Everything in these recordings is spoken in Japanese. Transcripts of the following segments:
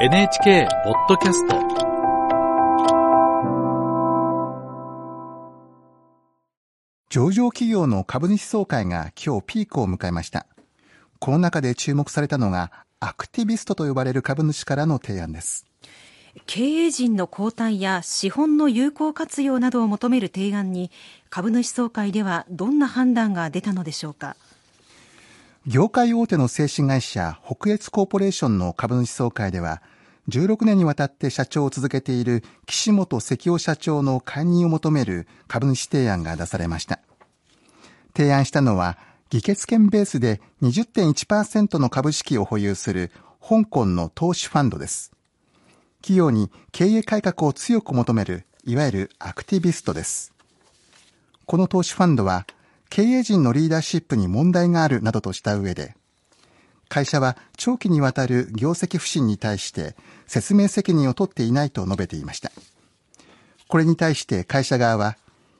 NHK ポッドキャスト上場企業の株主総会が今日ピークを迎えました。この中で注目されたのがアクティビストと呼ばれる株主からの提案です。経営陣の交代や資本の有効活用などを求める提案に株主総会ではどんな判断が出たのでしょうか。業界大手の製紙会社北越コーポレーションの株主総会では16年にわたって社長を続けている岸本石夫社長の解任を求める株主提案が出されました。提案したのは議決権ベースで20.1%の株式を保有する香港の投資ファンドです。企業に経営改革を強く求めるいわゆるアクティビストです。この投資ファンドは経営陣のリーダーシップに問題があるなどとした上で、会社は長期にわたる業績不振に対して説明責任を取っていないと述べていました。これに対して会社側は、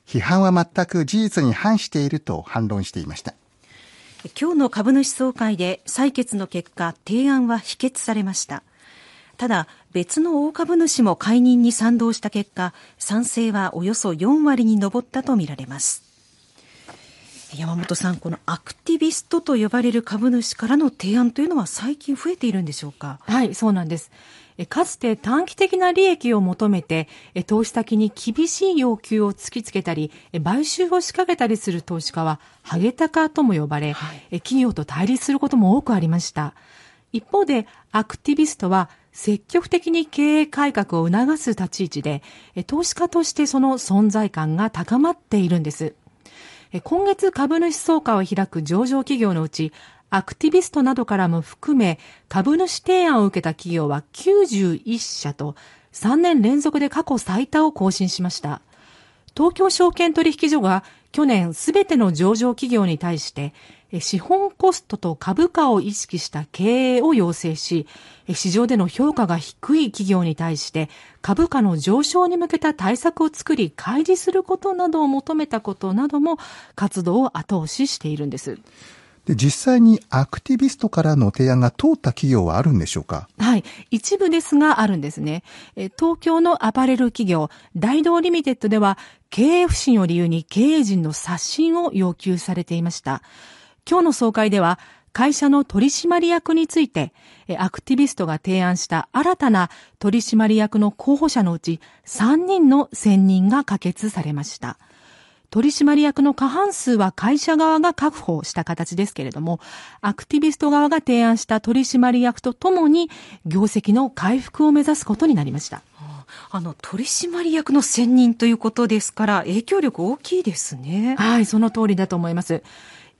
批判は全く事実に反していると反論していました。今日の株主総会で採決の結果、提案は否決されました。ただ、別の大株主も解任に賛同した結果、賛成はおよそ4割に上ったとみられます。山本さん、このアクティビストと呼ばれる株主からの提案というのは最近増えているんでしょうか？はい、そうなんです。かつて短期的な利益を求めて、投資先に厳しい要求を突きつけたり、買収を仕掛けたりする投資家は、ハゲタカとも呼ばれ、はい、企業と対立することも多くありました。一方で、アクティビストは、積極的に経営改革を促す立ち位置で、投資家としてその存在感が高まっているんです。今月株主総会を開く上場企業のうち、アクティビストなどからも含め、株主提案を受けた企業は91社と、3年連続で過去最多を更新しました。東京証券取引所が去年すべての上場企業に対して、資本コストと株価を意識した経営を要請し、市場での評価が低い企業に対して株価の上昇に向けた対策を作り開示することなどを求めたことなども活動を後押ししているんです。で実際にアクティビストからの提案が通った企業はあるんでしょうか？はい。一部ですがあるんですね。東京のアパレル企業、大道リミテッドでは、経営不振を理由に経営陣の刷新を要求されていました。今日の総会では、会社の取締役について、アクティビストが提案した新たな取締役の候補者のうち3人の選任が可決されました。取締役の過半数は会社側が確保した形ですけれども、アクティビスト側が提案した取締役とともに業績の回復を目指すことになりました。あの、取締役の選任ということですから、影響力大きいですね。はい、その通りだと思います。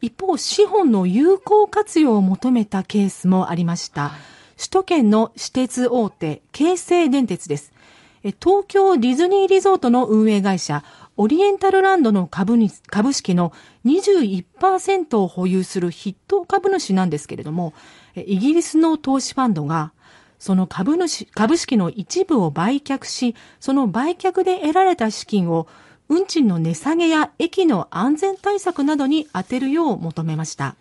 一方、資本の有効活用を求めたケースもありました。首都圏の私鉄大手、京成電鉄です。東京ディズニーリゾートの運営会社、オリエンタルランドの株に株式の21%を保有する筆頭株主なんですけれども、イギリスの投資ファンドが、その株主、株式の一部を売却し、その売却で得られた資金を運賃の値下げや駅の安全対策などに充てるよう求めました。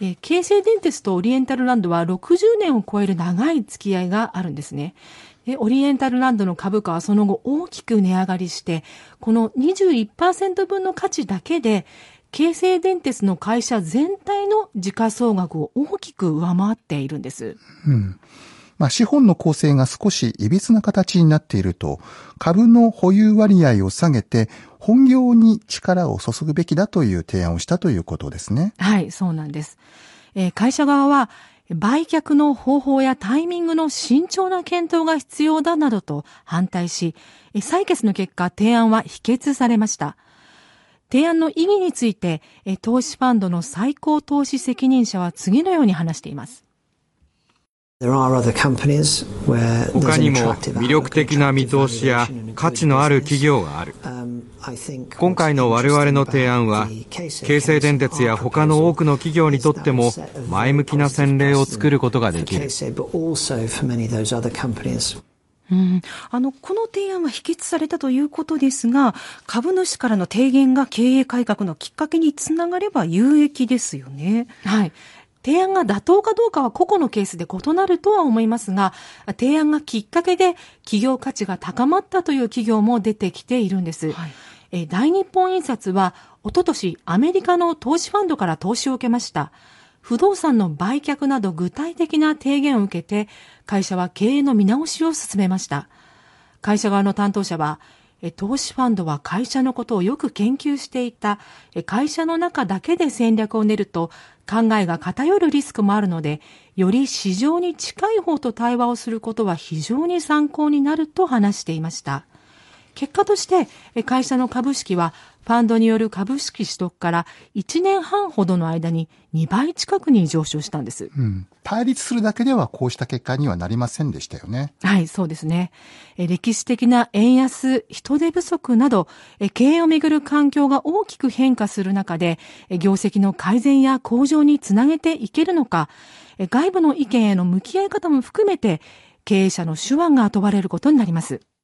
えー、京成電鉄とオリエンタルランドは60年を超える長い付き合いがあるんですね。オリエンタルランドの株価はその後大きく値上がりして、この21%分の価値だけで、京成電鉄の会社全体の時価総額を大きく上回っているんです。うんまあ、資本の構成が少し歪な形になっていると、株の保有割合を下げて、本業に力を注ぐべきだという提案をしたということですね。はい、そうなんです。えー、会社側は、売却の方法やタイミングの慎重な検討が必要だなどと反対し、採決の結果、提案は否決されました。提案の意義について、投資ファンドの最高投資責任者は次のように話しています。他にも魅力的な見通しや価値のある企業がある。今回の我々の提案は、京成電鉄や他の多くの企業にとっても前向きな先例を作ることができる。うん、あの、この提案は否決されたということですが、株主からの提言が経営改革のきっかけにつながれば有益ですよね。はい。提案が妥当かどうかは個々のケースで異なるとは思いますが、提案がきっかけで企業価値が高まったという企業も出てきているんです。はい、大日本印刷は、おととしアメリカの投資ファンドから投資を受けました。不動産の売却など具体的な提言を受けて、会社は経営の見直しを進めました。会社側の担当者は、投資ファンドは会社のことをよく研究していた。会社の中だけで戦略を練ると考えが偏るリスクもあるので、より市場に近い方と対話をすることは非常に参考になると話していました。結果として、会社の株式はファンドによる株式取得から1年半ほどの間に2倍近くに上昇したんです。うん。対立するだけではこうした結果にはなりませんでしたよね。はい、そうですね。歴史的な円安、人手不足など、経営をめぐる環境が大きく変化する中で、業績の改善や向上につなげていけるのか、外部の意見への向き合い方も含めて、経営者の手腕が問われることになります。